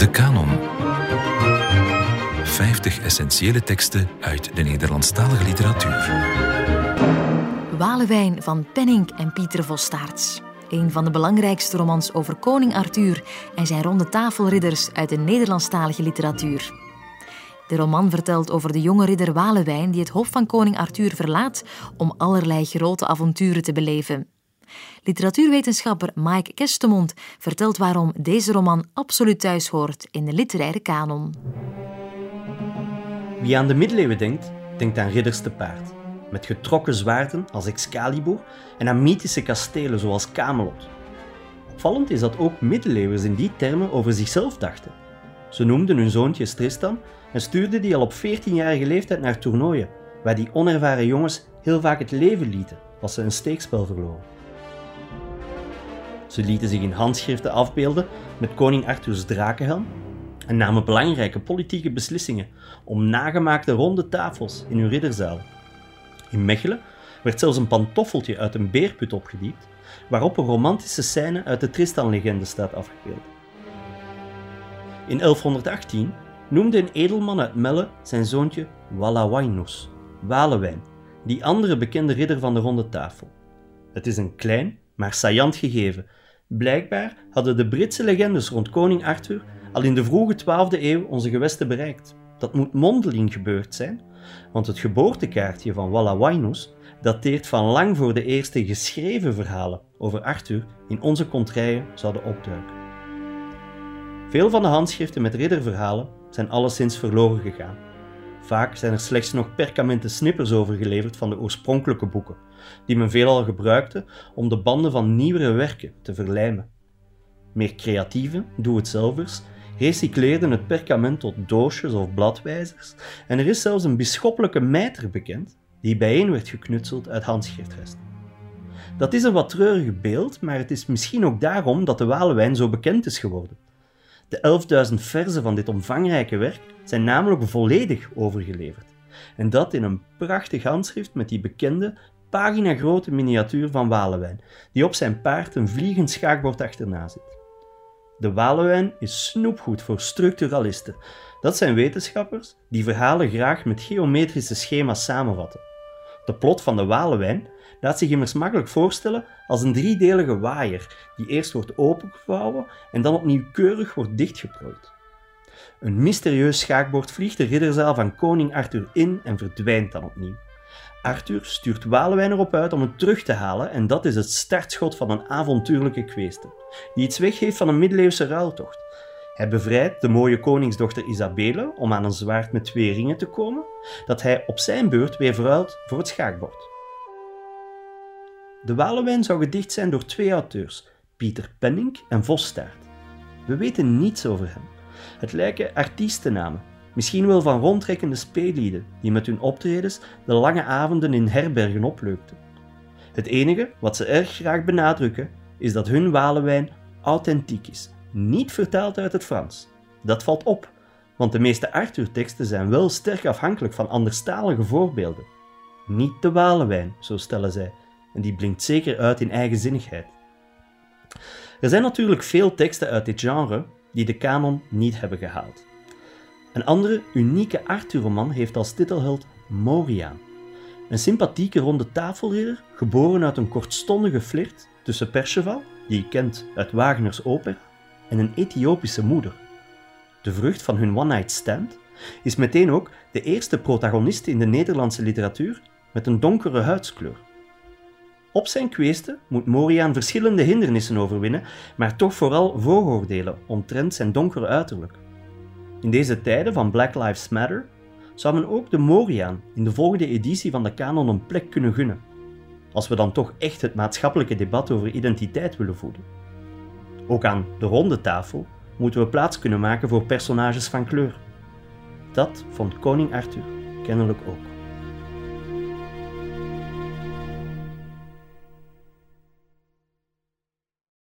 De Canon. 50 essentiële teksten uit de Nederlandstalige literatuur. Walewijn van Penning en Pieter Vostaerts. Een van de belangrijkste romans over koning Arthur en zijn ronde tafelridders uit de Nederlandstalige literatuur. De roman vertelt over de jonge ridder Walewijn die het hof van koning Arthur verlaat om allerlei grote avonturen te beleven. Literatuurwetenschapper Mike Kestemond vertelt waarom deze roman absoluut thuis hoort in de literaire kanon. Wie aan de middeleeuwen denkt, denkt aan ridders te paard. Met getrokken zwaarden als Excalibur en aan mythische kastelen zoals Camelot. Opvallend is dat ook middeleeuwers in die termen over zichzelf dachten. Ze noemden hun zoontje Tristan en stuurden die al op 14-jarige leeftijd naar toernooien, waar die onervaren jongens heel vaak het leven lieten als ze een steekspel verloren. Ze lieten zich in handschriften afbeelden met koning Arthurs drakenhelm en namen belangrijke politieke beslissingen om nagemaakte ronde tafels in hun ridderzaal. In Mechelen werd zelfs een pantoffeltje uit een beerput opgediept, waarop een romantische scène uit de Tristan-legende staat afgebeeld. In 1118 noemde een edelman uit Melle zijn zoontje Wallawainus, Walewijn, die andere bekende ridder van de ronde tafel. Het is een klein, maar saillant gegeven. Blijkbaar hadden de Britse legendes rond koning Arthur al in de vroege 12e eeuw onze gewesten bereikt. Dat moet mondeling gebeurd zijn, want het geboortekaartje van Wallawainus dateert van lang voor de eerste geschreven verhalen over Arthur in onze kontrijen zouden opduiken. Veel van de handschriften met ridderverhalen zijn alleszins verloren gegaan. Vaak zijn er slechts nog perkamenten snippers overgeleverd van de oorspronkelijke boeken, die men veelal gebruikte om de banden van nieuwere werken te verlijmen. Meer creatieve doe-het-zelvers recycleerden het perkament tot doosjes of bladwijzers en er is zelfs een bisschoppelijke mijter bekend die bijeen werd geknutseld uit handschriftresten. Dat is een wat treurig beeld, maar het is misschien ook daarom dat de Walewijn zo bekend is geworden. De 11.000 verzen van dit omvangrijke werk zijn namelijk volledig overgeleverd. En dat in een prachtig handschrift met die bekende, pagina-grote miniatuur van Walewijn, die op zijn paard een vliegend schaakbord achterna zit. De Walewijn is snoepgoed voor structuralisten. Dat zijn wetenschappers die verhalen graag met geometrische schema's samenvatten. De plot van de Walewijn laat zich immers makkelijk voorstellen als een driedelige waaier die eerst wordt opengevouwen en dan opnieuw keurig wordt dichtgeplooid. Een mysterieus schaakbord vliegt de ridderzaal van koning Arthur in en verdwijnt dan opnieuw. Arthur stuurt Walewijn erop uit om het terug te halen en dat is het startschot van een avontuurlijke kweeste, die iets weggeeft van een middeleeuwse ruiltocht. Hij bevrijdt de mooie koningsdochter Isabelle om aan een zwaard met twee ringen te komen, dat hij op zijn beurt weer verruilt voor het schaakbord. De Walewijn zou gedicht zijn door twee auteurs, Pieter Penning en Vosstaert. We weten niets over hem. Het lijken artiestennamen, misschien wel van rondtrekkende speellieden die met hun optredens de lange avonden in herbergen opleukten. Het enige wat ze erg graag benadrukken is dat hun Walewijn authentiek is, niet vertaald uit het Frans. Dat valt op, want de meeste Arthur-teksten zijn wel sterk afhankelijk van anderstalige voorbeelden. Niet de Walewijn, zo stellen zij, en die blinkt zeker uit in eigenzinnigheid. Er zijn natuurlijk veel teksten uit dit genre die de kanon niet hebben gehaald. Een andere unieke Arthur-roman heeft als titelheld Moriaan. Een sympathieke ronde tafelridder, geboren uit een kortstondige flirt tussen Perceval, die je kent uit Wagners oper, en een Ethiopische moeder. De vrucht van hun one-night stand is meteen ook de eerste protagoniste in de Nederlandse literatuur met een donkere huidskleur. Op zijn kweeste moet Moriaan verschillende hindernissen overwinnen, maar toch vooral vooroordelen omtrent zijn donkere uiterlijk. In deze tijden van Black Lives Matter zou men ook de Moriaan in de volgende editie van de kanon een plek kunnen gunnen, als we dan toch echt het maatschappelijke debat over identiteit willen voeden. Ook aan de ronde tafel moeten we plaats kunnen maken voor personages van kleur. Dat vond koning Arthur kennelijk ook.